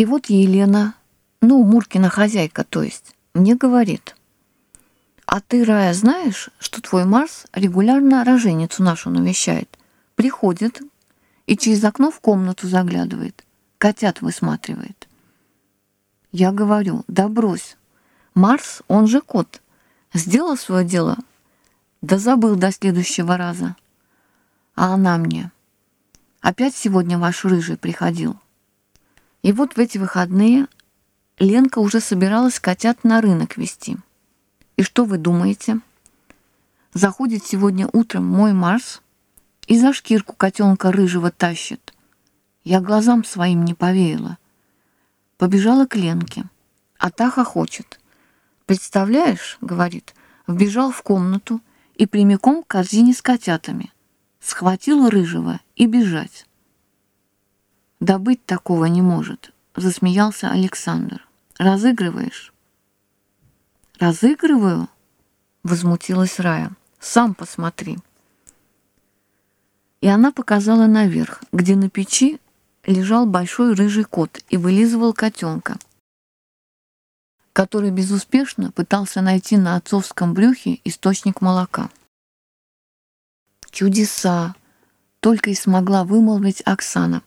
И вот Елена, ну, Муркина хозяйка, то есть, мне говорит, «А ты, Рая, знаешь, что твой Марс регулярно роженицу нашу навещает? Приходит и через окно в комнату заглядывает, котят высматривает». Я говорю, да брось, Марс, он же кот, сделал свое дело, да забыл до следующего раза. А она мне, опять сегодня ваш рыжий приходил. И вот в эти выходные Ленка уже собиралась котят на рынок вести. И что вы думаете? Заходит сегодня утром мой Марс и за шкирку котенка рыжего тащит. Я глазам своим не поверила. Побежала к Ленке, а та хохочет. «Представляешь, — говорит, — вбежал в комнату и прямиком к корзине с котятами. Схватил рыжего и бежать. «Да быть такого не может», — засмеялся Александр. «Разыгрываешь?» «Разыгрываю?» — возмутилась Рая. «Сам посмотри». И она показала наверх, где на печи лежал большой рыжий кот и вылизывал котенка, который безуспешно пытался найти на отцовском брюхе источник молока. «Чудеса!» — только и смогла вымолвить Оксана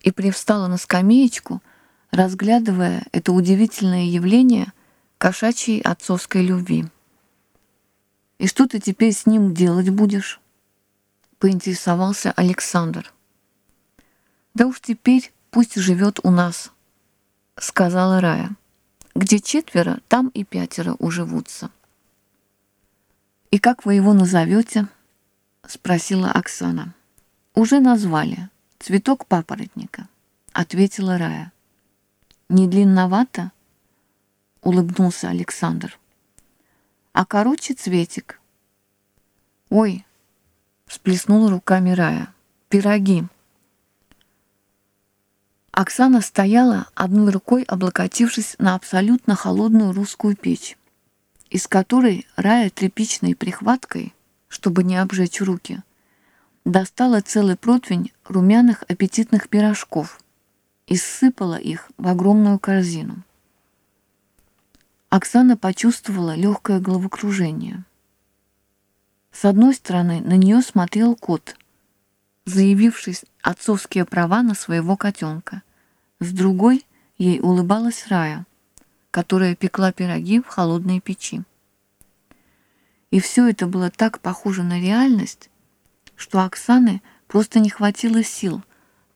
и привстала на скамеечку, разглядывая это удивительное явление кошачьей отцовской любви. «И что ты теперь с ним делать будешь?» — поинтересовался Александр. «Да уж теперь пусть живет у нас», — сказала Рая. «Где четверо, там и пятеро уживутся». «И как вы его назовете?» — спросила Оксана. «Уже назвали», «Цветок папоротника», — ответила Рая. «Не длинновато?» — улыбнулся Александр. «А короче цветик». «Ой!» — всплеснула руками Рая. «Пироги!» Оксана стояла, одной рукой облокотившись на абсолютно холодную русскую печь, из которой Рая тряпичной прихваткой, чтобы не обжечь руки, достала целый противень румяных аппетитных пирожков и сыпала их в огромную корзину. Оксана почувствовала легкое головокружение. С одной стороны на нее смотрел кот, заявивший отцовские права на своего котенка. С другой ей улыбалась Рая, которая пекла пироги в холодной печи. И все это было так похоже на реальность, что Оксаны просто не хватило сил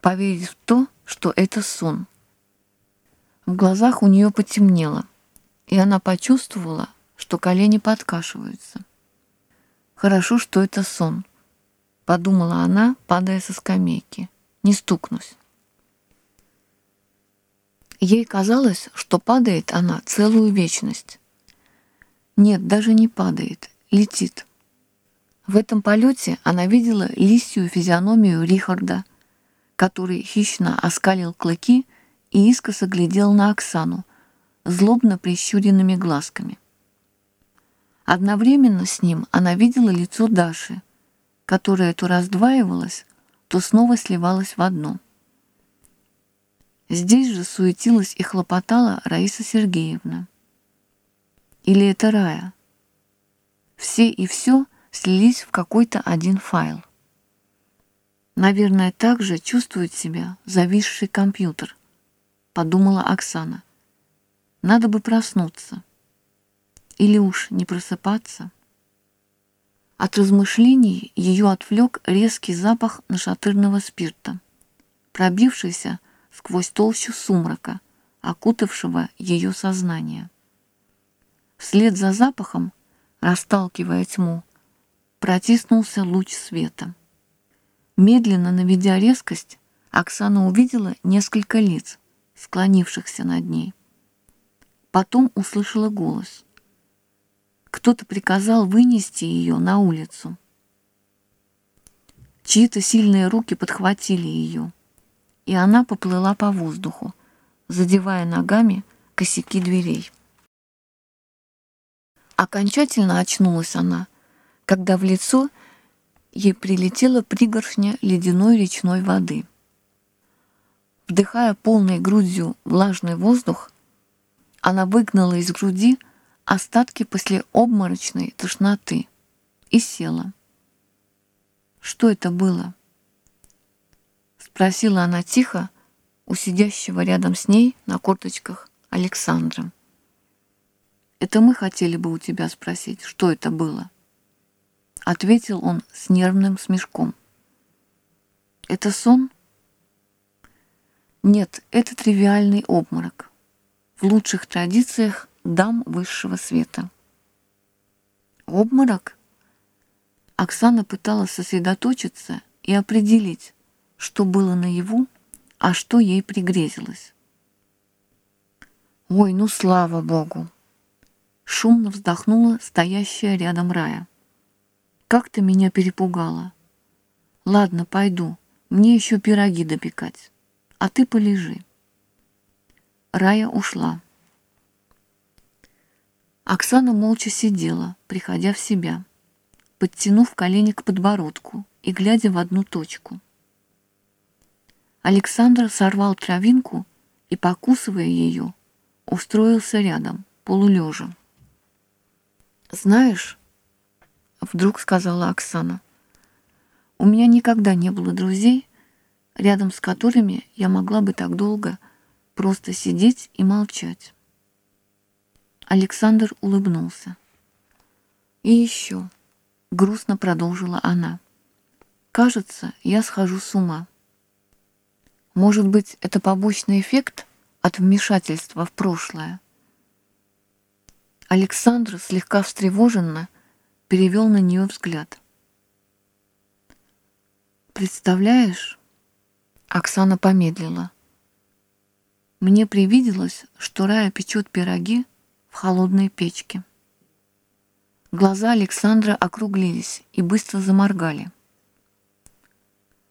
поверить в то, что это сон. В глазах у нее потемнело, и она почувствовала, что колени подкашиваются. «Хорошо, что это сон», — подумала она, падая со скамейки. «Не стукнусь». Ей казалось, что падает она целую вечность. Нет, даже не падает, летит. В этом полете она видела лисью физиономию Рихарда, который хищно оскалил клыки и искоса глядел на Оксану, злобно прищуренными глазками. Одновременно с ним она видела лицо Даши, которое то раздваивалось, то снова сливалось в одно. Здесь же суетилась и хлопотала Раиса Сергеевна. Или это Рая? Все и все — слились в какой-то один файл. Наверное, так же чувствует себя зависший компьютер, подумала Оксана. Надо бы проснуться. Или уж не просыпаться. От размышлений ее отвлек резкий запах нашатырного спирта, пробившийся сквозь толщу сумрака, окутавшего ее сознание. Вслед за запахом, расталкивая тьму, протиснулся луч света. Медленно наведя резкость, Оксана увидела несколько лиц, склонившихся над ней. Потом услышала голос. Кто-то приказал вынести ее на улицу. Чьи-то сильные руки подхватили ее, и она поплыла по воздуху, задевая ногами косяки дверей. Окончательно очнулась она когда в лицо ей прилетела пригоршня ледяной речной воды. Вдыхая полной грудью влажный воздух, она выгнала из груди остатки после обморочной тошноты и села. «Что это было?» — спросила она тихо у сидящего рядом с ней на корточках Александра. «Это мы хотели бы у тебя спросить, что это было?» Ответил он с нервным смешком. «Это сон?» «Нет, это тривиальный обморок. В лучших традициях дам высшего света». «Обморок?» Оксана пыталась сосредоточиться и определить, что было наяву, а что ей пригрезилось. «Ой, ну слава богу!» Шумно вздохнула стоящая рядом Рая. «Как ты меня перепугала! Ладно, пойду, мне еще пироги допекать, а ты полежи». Рая ушла. Оксана молча сидела, приходя в себя подтянув колени к подбородку и глядя в одну точку. Александр сорвал травинку и, покусывая ее, устроился рядом, полулежа. «Знаешь, — вдруг сказала Оксана, — у меня никогда не было друзей, рядом с которыми я могла бы так долго просто сидеть и молчать. Александр улыбнулся. И еще грустно продолжила она. Кажется, я схожу с ума. Может быть, это побочный эффект от вмешательства в прошлое? Александр слегка встревоженно перевел на нее взгляд. «Представляешь?» Оксана помедлила. «Мне привиделось, что Рая печет пироги в холодной печке». Глаза Александра округлились и быстро заморгали.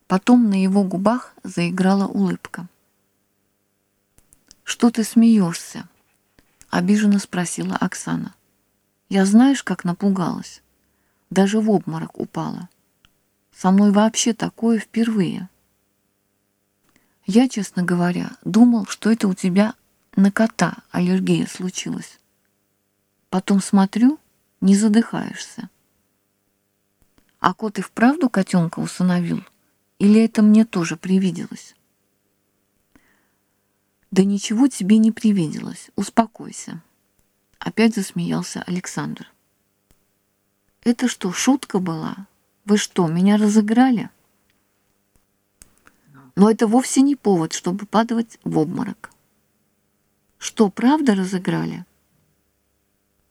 Потом на его губах заиграла улыбка. «Что ты смеешься?» — обиженно спросила Оксана. «Я знаешь, как напугалась? Даже в обморок упала. Со мной вообще такое впервые. Я, честно говоря, думал, что это у тебя на кота аллергия случилась. Потом смотрю, не задыхаешься. А кот и вправду котенка усыновил? Или это мне тоже привиделось? Да ничего тебе не привиделось, успокойся. Опять засмеялся Александр. Это что, шутка была? Вы что, меня разыграли? Но это вовсе не повод, чтобы падать в обморок. Что, правда разыграли?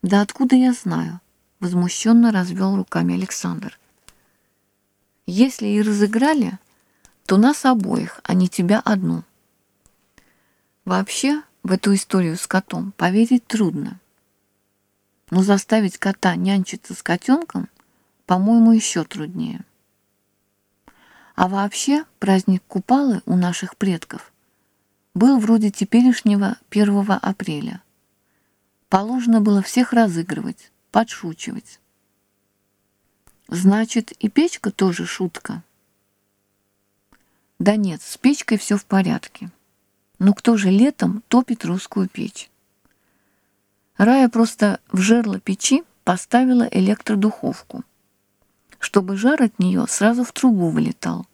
Да откуда я знаю? Возмущенно развел руками Александр. Если и разыграли, то нас обоих, а не тебя одну. Вообще, в эту историю с котом поверить трудно. Но заставить кота нянчиться с котенком, по-моему, еще труднее. А вообще, праздник Купалы у наших предков был вроде теперешнего 1 апреля. Положено было всех разыгрывать, подшучивать. Значит, и печка тоже шутка? Да нет, с печкой все в порядке. Но кто же летом топит русскую печь? Рая просто в жерло печи поставила электродуховку, чтобы жар от нее сразу в трубу вылетал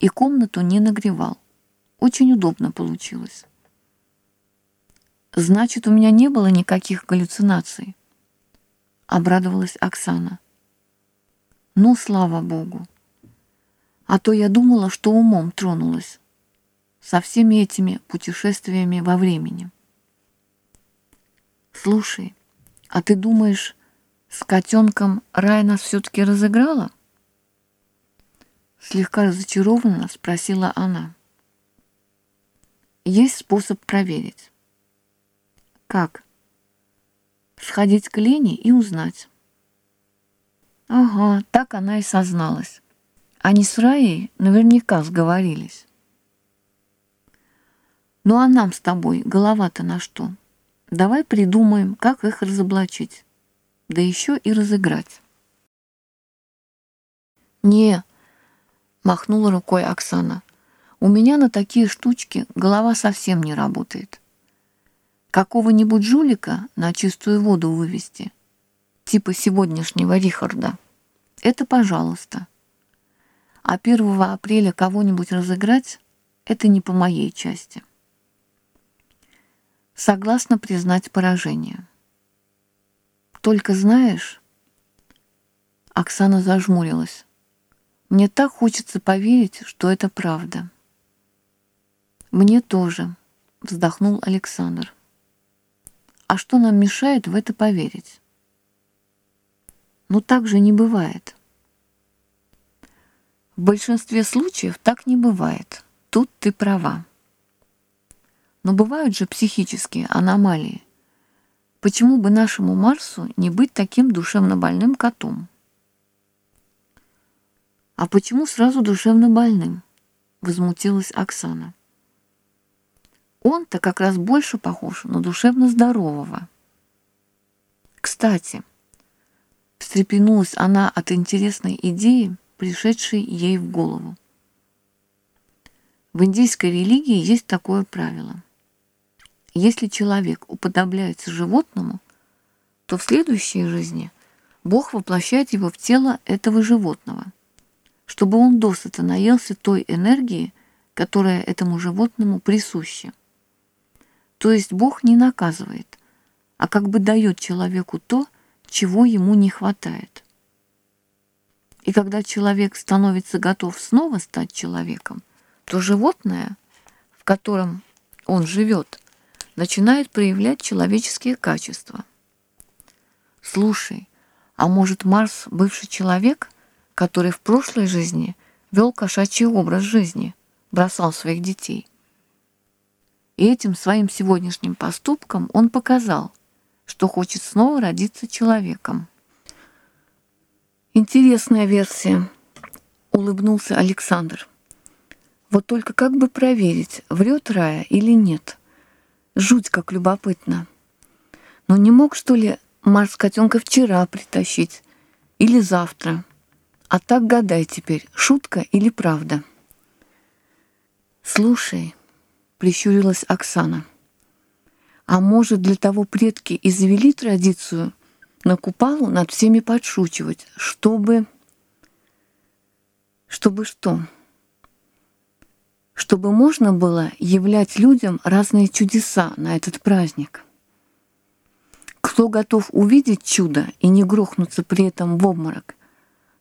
и комнату не нагревал. Очень удобно получилось. Значит, у меня не было никаких галлюцинаций. — обрадовалась Оксана. «Ну, слава Богу! А то я думала, что умом тронулась со всеми этими путешествиями во времени. Слушай, а ты думаешь, с котенком Рай нас все-таки разыграла?» Слегка разочарованно спросила она. «Есть способ проверить». «Как?» сходить к Лене и узнать. Ага, так она и созналась. Они с Раей наверняка сговорились. Ну а нам с тобой голова-то на что? Давай придумаем, как их разоблачить. Да еще и разыграть. «Не», — махнула рукой Оксана, У меня на такие штучки голова совсем не работает. Какого-нибудь жулика на чистую воду вывести, типа сегодняшнего Рихарда, это пожалуйста. А 1 апреля кого-нибудь разыграть — это не по моей части. Согласна признать поражение. Только знаешь, Оксана зажмурилась. Мне так хочется поверить, что это правда. Мне тоже, вздохнул Александр. А что нам мешает в это поверить? Ну так же не бывает. В большинстве случаев так не бывает. Тут ты права. Но бывают же психические аномалии. Почему бы нашему Марсу не быть таким душевно больным котом? А почему сразу душевно больным? Возмутилась Оксана. Он-то как раз больше похож на душевно здорового. Кстати, встрепенулась она от интересной идеи, пришедшей ей в голову. В индийской религии есть такое правило. Если человек уподобляется животному, то в следующей жизни Бог воплощает его в тело этого животного, чтобы он досыта наелся той энергии, которая этому животному присуща. То есть Бог не наказывает, а как бы дает человеку то, чего ему не хватает. И когда человек становится готов снова стать человеком, то животное, в котором он живет, начинает проявлять человеческие качества. Слушай, а может Марс бывший человек, который в прошлой жизни вел кошачий образ жизни, бросал своих детей – и этим своим сегодняшним поступком он показал, что хочет снова родиться человеком. Интересная версия, улыбнулся Александр. Вот только как бы проверить, врет Рая или нет. Жуть как любопытно. Но не мог, что ли, Марс котенка вчера притащить или завтра? А так гадай теперь, шутка или правда. Слушай, прищурилась Оксана. А может, для того предки и завели традицию на Купалу над всеми подшучивать, чтобы... Чтобы что? Чтобы можно было являть людям разные чудеса на этот праздник. Кто готов увидеть чудо и не грохнуться при этом в обморок,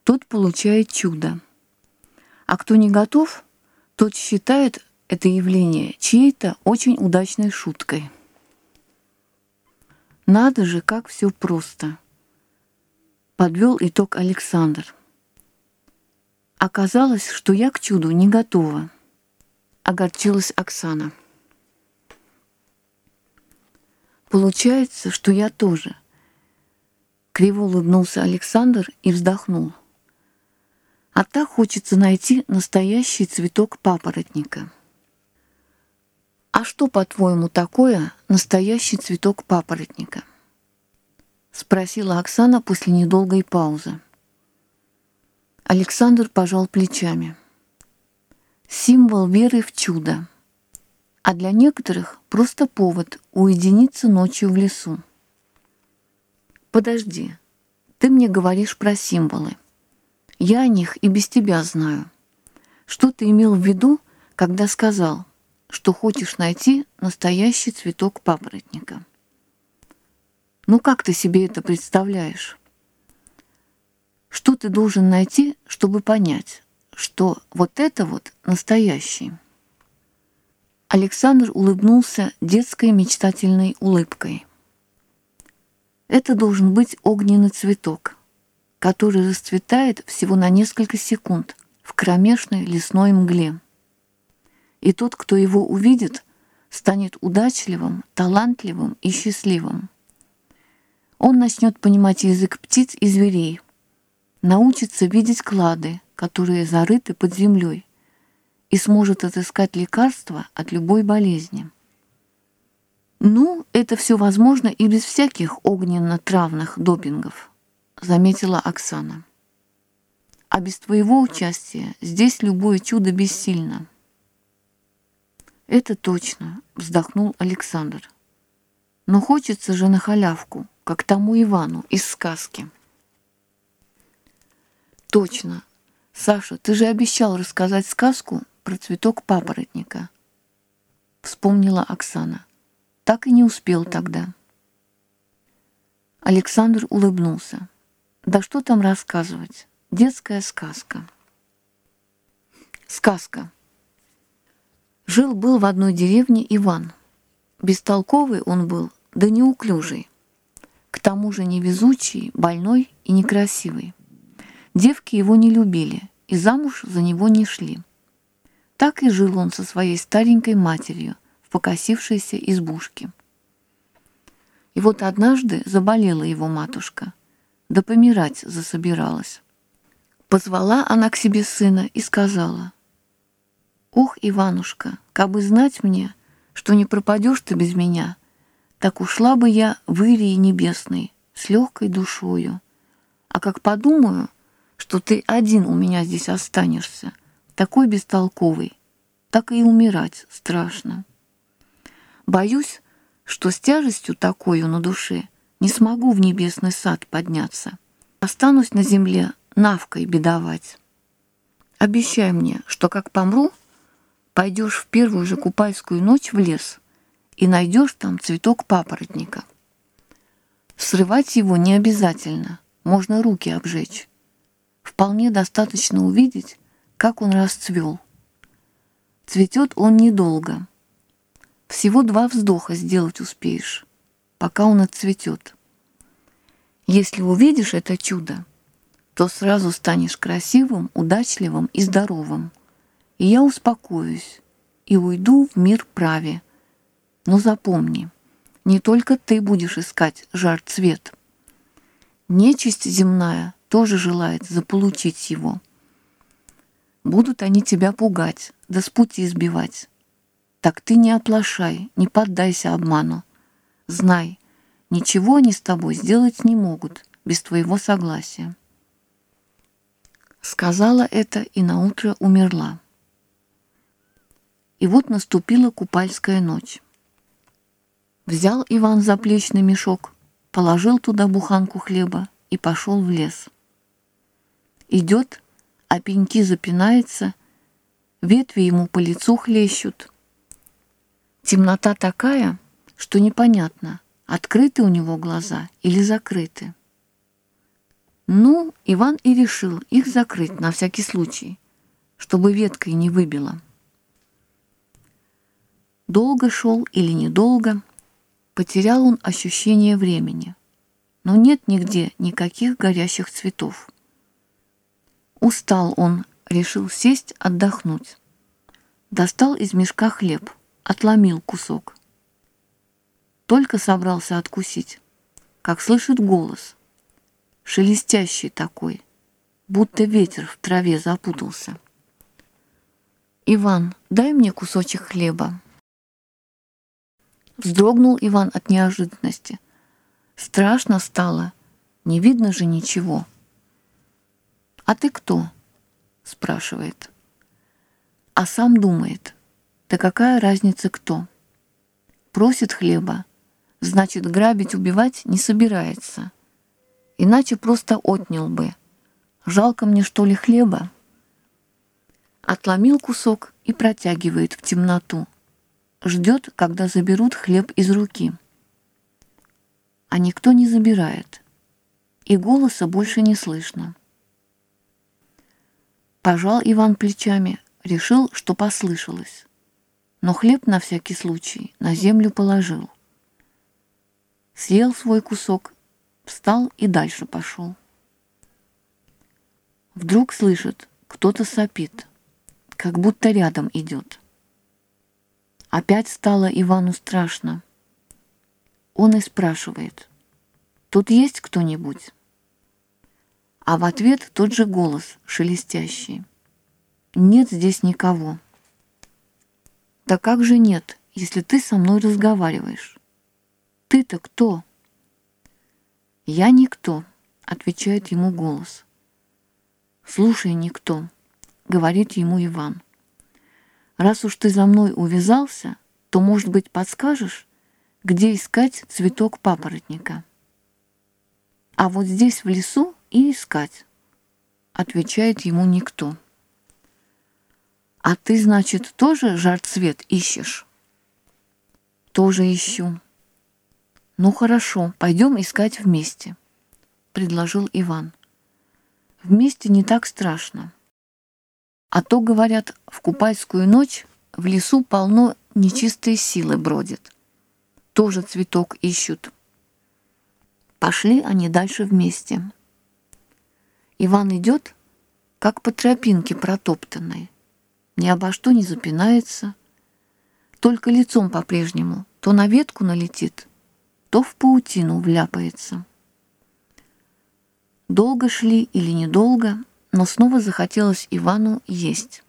тот получает чудо. А кто не готов, тот считает, это явление чьей-то очень удачной шуткой. Надо же, как все просто. Подвел итог Александр. Оказалось, что я к чуду не готова. Огорчилась Оксана. Получается, что я тоже. Криво улыбнулся Александр и вздохнул. А так хочется найти настоящий цветок папоротника. А что, по-твоему, такое настоящий цветок папоротника? Спросила Оксана после недолгой паузы. Александр пожал плечами. Символ веры в чудо. А для некоторых просто повод уединиться ночью в лесу. Подожди, ты мне говоришь про символы. Я о них и без тебя знаю. Что ты имел в виду, когда сказал – что хочешь найти настоящий цветок папоротника. Ну как ты себе это представляешь? Что ты должен найти, чтобы понять, что вот это вот настоящий? Александр улыбнулся детской мечтательной улыбкой. Это должен быть огненный цветок, который расцветает всего на несколько секунд в кромешной лесной мгле и тот, кто его увидит, станет удачливым, талантливым и счастливым. Он начнет понимать язык птиц и зверей, научится видеть клады, которые зарыты под землей, и сможет отыскать лекарства от любой болезни. «Ну, это все возможно и без всяких огненно-травных допингов», — заметила Оксана. «А без твоего участия здесь любое чудо бессильно». Это точно, вздохнул Александр. Но хочется же на халявку, как тому Ивану из сказки. Точно. Саша, ты же обещал рассказать сказку про цветок папоротника. Вспомнила Оксана. Так и не успел тогда. Александр улыбнулся. Да что там рассказывать? Детская сказка. Сказка. Жил-был в одной деревне Иван. Бестолковый он был, да неуклюжий. К тому же невезучий, больной и некрасивый. Девки его не любили и замуж за него не шли. Так и жил он со своей старенькой матерью в покосившейся избушке. И вот однажды заболела его матушка, да помирать засобиралась. Позвала она к себе сына и сказала, «Ох, Иванушка, как бы знать мне, что не пропадешь ты без меня, так ушла бы я в Ирии небесной с легкой душою. А как подумаю, что ты один у меня здесь останешься, такой бестолковый, так и умирать страшно. Боюсь, что с тяжестью такой на душе не смогу в небесный сад подняться. Останусь на земле навкой бедовать. Обещай мне, что как помру, пойдешь в первую же купальскую ночь в лес и найдешь там цветок папоротника. Срывать его не обязательно, можно руки обжечь. Вполне достаточно увидеть, как он расцвел. Цветет он недолго. Всего два вздоха сделать успеешь, пока он отцветет. Если увидишь это чудо, то сразу станешь красивым, удачливым и здоровым. И я успокоюсь и уйду в мир праве. Но запомни, не только ты будешь искать жар-цвет. Нечисть земная тоже желает заполучить его. Будут они тебя пугать, да с пути сбивать. Так ты не оплошай, не поддайся обману. Знай, ничего они с тобой сделать не могут без твоего согласия. Сказала это и наутро умерла. И вот наступила купальская ночь. Взял Иван заплечный мешок, положил туда буханку хлеба и пошел в лес. Идет, а пеньки запинается, ветви ему по лицу хлещут — Темнота такая, что непонятно, открыты у него глаза или закрыты. Ну, Иван и решил их закрыть на всякий случай, чтобы веткой не выбило. Долго шел или недолго, потерял он ощущение времени, но нет нигде никаких горящих цветов. Устал он, решил сесть отдохнуть. Достал из мешка хлеб — отломил кусок. Только собрался откусить, как слышит голос, шелестящий такой, будто ветер в траве запутался. «Иван, дай мне кусочек хлеба». Вздрогнул Иван от неожиданности. Страшно стало, не видно же ничего. «А ты кто?» — спрашивает. А сам думает. Да какая разница кто? Просит хлеба, значит, грабить, убивать не собирается. Иначе просто отнял бы. Жалко мне, что ли, хлеба? Отломил кусок и протягивает в темноту. Ждет, когда заберут хлеб из руки. А никто не забирает. И голоса больше не слышно. Пожал Иван плечами, решил, что послышалось но хлеб на всякий случай на землю положил. Съел свой кусок, встал и дальше пошел. Вдруг слышит, кто-то сопит, как будто рядом идет. Опять стало Ивану страшно. Он и спрашивает, «Тут есть кто-нибудь?» А в ответ тот же голос, шелестящий. «Нет здесь никого». Да как же нет, если ты со мной разговариваешь? Ты-то кто? Я никто, отвечает ему голос. Слушай, никто, говорит ему Иван. Раз уж ты за мной увязался, то, может быть, подскажешь, где искать цветок папоротника? А вот здесь, в лесу, и искать, отвечает ему никто. А ты, значит, тоже жар-цвет ищешь? Тоже ищу. Ну хорошо, пойдем искать вместе, предложил Иван. Вместе не так страшно. А то, говорят, в купальскую ночь в лесу полно нечистой силы бродит. Тоже цветок ищут. Пошли они дальше вместе. Иван идет, как по тропинке протоптанной. Ни обо что не запинается, только лицом по-прежнему то на ветку налетит, то в паутину вляпается. Долго шли или недолго, но снова захотелось Ивану есть.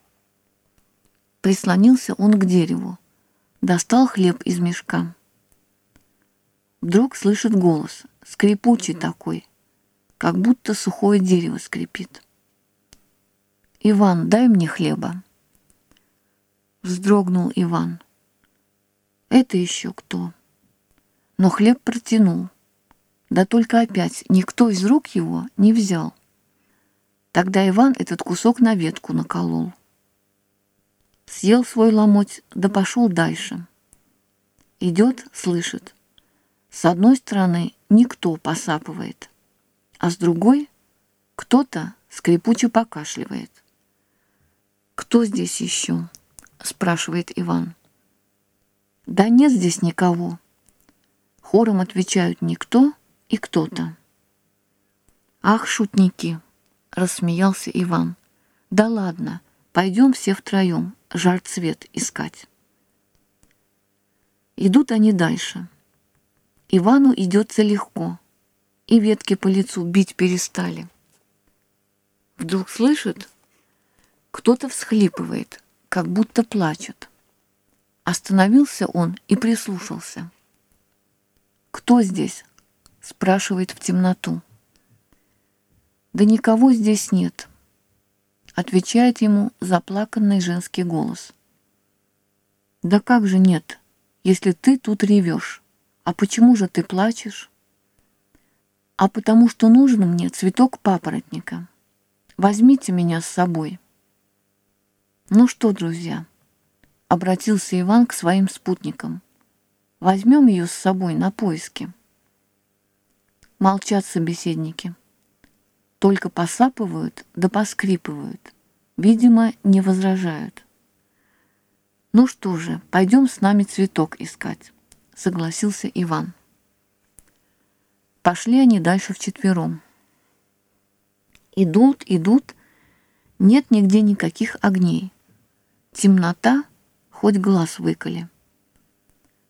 Прислонился он к дереву, достал хлеб из мешка. Вдруг слышит голос, скрипучий такой, как будто сухое дерево скрипит. «Иван, дай мне хлеба». Вздрогнул Иван. «Это еще кто?» Но хлеб протянул. Да только опять никто из рук его не взял. Тогда Иван этот кусок на ветку наколол. Съел свой ломоть, да пошел дальше. Идет, слышит. С одной стороны никто посапывает, а с другой кто-то скрипуче покашливает. «Кто здесь еще?» — спрашивает Иван. «Да нет здесь никого». Хором отвечают «никто» и «кто-то». «Ах, шутники!» — рассмеялся Иван. «Да ладно, пойдем все втроем жар цвет искать». Идут они дальше. Ивану идется легко, и ветки по лицу бить перестали. Вдруг слышит, кто-то всхлипывает, как будто плачет. Остановился он и прислушался. «Кто здесь?» — спрашивает в темноту. «Да никого здесь нет», — отвечает ему заплаканный женский голос. «Да как же нет, если ты тут ревешь? А почему же ты плачешь?» «А потому что нужен мне цветок папоротника. Возьмите меня с собой». «Ну что, друзья?» — обратился Иван к своим спутникам. «Возьмем ее с собой на поиски». Молчат собеседники только посапывают да поскрипывают. Видимо, не возражают. «Ну что же, пойдем с нами цветок искать», — согласился Иван. Пошли они дальше вчетвером. Идут, идут, нет нигде никаких огней. Темнота, хоть глаз выколи.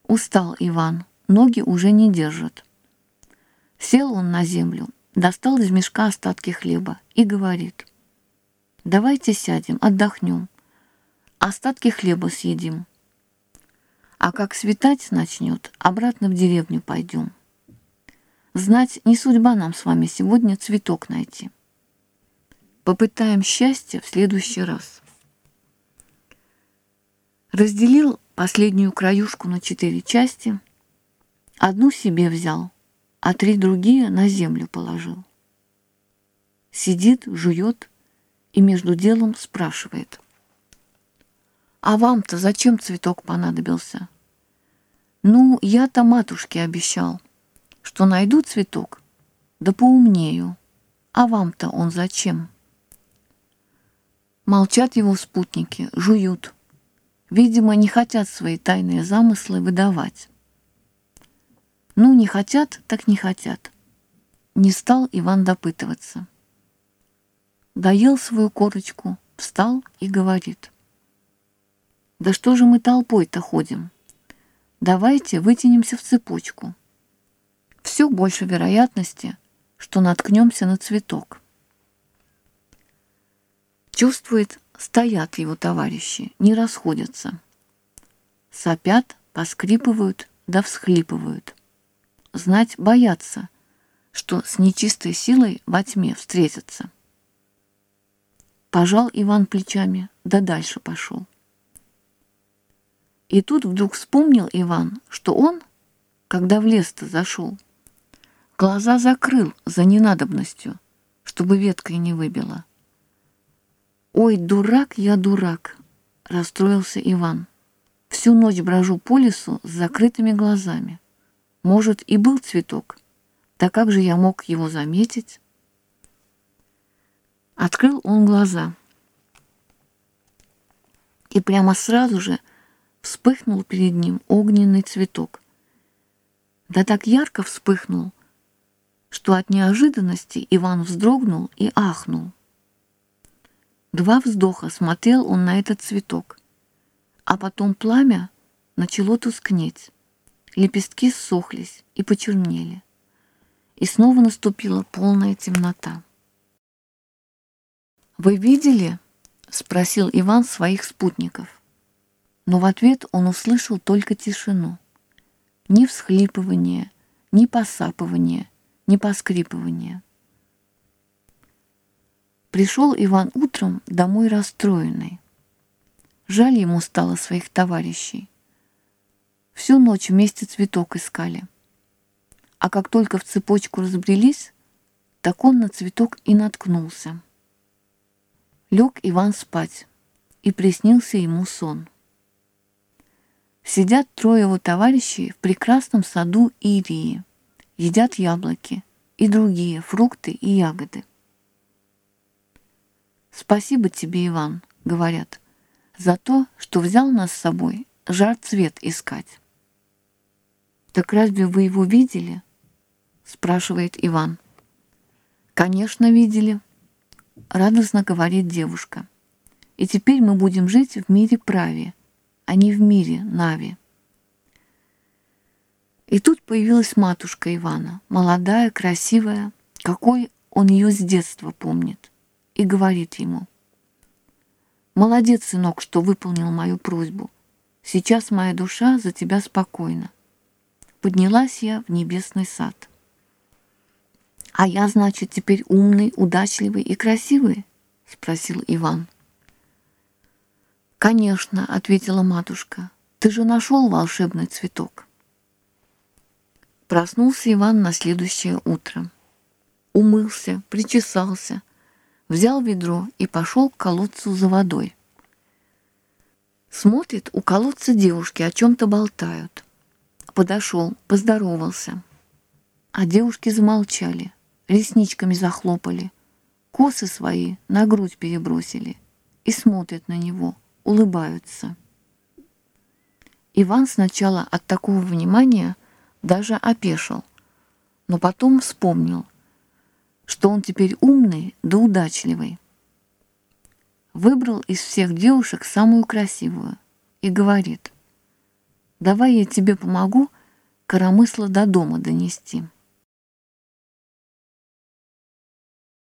Устал Иван, ноги уже не держат. Сел он на землю, достал из мешка остатки хлеба и говорит, «Давайте сядем, отдохнем, остатки хлеба съедим. А как светать начнет, обратно в деревню пойдем. Знать, не судьба нам с вами сегодня цветок найти. Попытаем счастье в следующий раз». Разделил последнюю краюшку на четыре части, одну себе взял — а три другие на землю положил. Сидит, жует и между делом спрашивает. «А вам-то зачем цветок понадобился?» «Ну, я-то матушке обещал, что найду цветок, да поумнею. А вам-то он зачем?» Молчат его спутники, жуют. Видимо, не хотят свои тайные замыслы выдавать. Ну, не хотят, так не хотят. Не стал Иван допытываться. Доел свою корочку, встал и говорит. Да что же мы толпой-то ходим? Давайте вытянемся в цепочку. Все больше вероятности, что наткнемся на цветок. Чувствует, стоят его товарищи, не расходятся. Сопят, поскрипывают да всхлипывают знать бояться, что с нечистой силой во тьме встретятся. Пожал Иван плечами, да дальше пошел. И тут вдруг вспомнил Иван, что он, когда в лес-то зашел, глаза закрыл за ненадобностью, чтобы веткой не выбило. «Ой, дурак я, дурак!» — расстроился Иван. «Всю ночь брожу по лесу с закрытыми глазами. Может, и был цветок, да как же я мог его заметить?» Открыл он глаза. И прямо сразу же вспыхнул перед ним огненный цветок. Да так ярко вспыхнул, что от неожиданности Иван вздрогнул и ахнул. Два вздоха смотрел он на этот цветок, а потом пламя начало тускнеть, лепестки ссохлись и почернели, и снова наступила полная темнота. «Вы видели?» — спросил Иван своих спутников но в ответ он услышал только тишину. Ни всхлипывания, ни посапывания, ни поскрипывания. Пришел Иван утром домой расстроенный. Жаль ему стало своих товарищей. Всю ночь вместе цветок искали. А как только в цепочку разбрелись, так он на цветок и наткнулся. Лег Иван спать, и приснился ему сон. Сидят трое его товарищей в прекрасном саду Ирии, едят яблоки и другие фрукты и ягоды. «Спасибо тебе, Иван», — говорят, «за то, что взял нас с собой жар цвет искать». «Так разве вы его видели?» — спрашивает Иван. «Конечно, видели», — радостно говорит девушка. «И теперь мы будем жить в мире праве, а не в мире Нави. И тут появилась матушка Ивана, молодая, красивая, какой он ее с детства помнит, и говорит ему, «Молодец, сынок, что выполнил мою просьбу. Сейчас моя душа за тебя спокойна. Поднялась я в небесный сад. А я, значит, теперь умный, удачливый и красивый?» — спросил Иван. «Конечно», — ответила матушка, — «ты же нашел волшебный цветок». Проснулся Иван на следующее утро. Умылся, причесался, взял ведро и пошел к колодцу за водой. Смотрит, у колодца девушки о чем-то болтают. Подошел, поздоровался. А девушки замолчали, ресничками захлопали, косы свои на грудь перебросили и смотрят на него — улыбаются. Иван сначала от такого внимания даже опешил, но потом вспомнил, что он теперь умный да удачливый. Выбрал из всех девушек самую красивую и говорит, «Давай я тебе помогу коромысло до дома донести».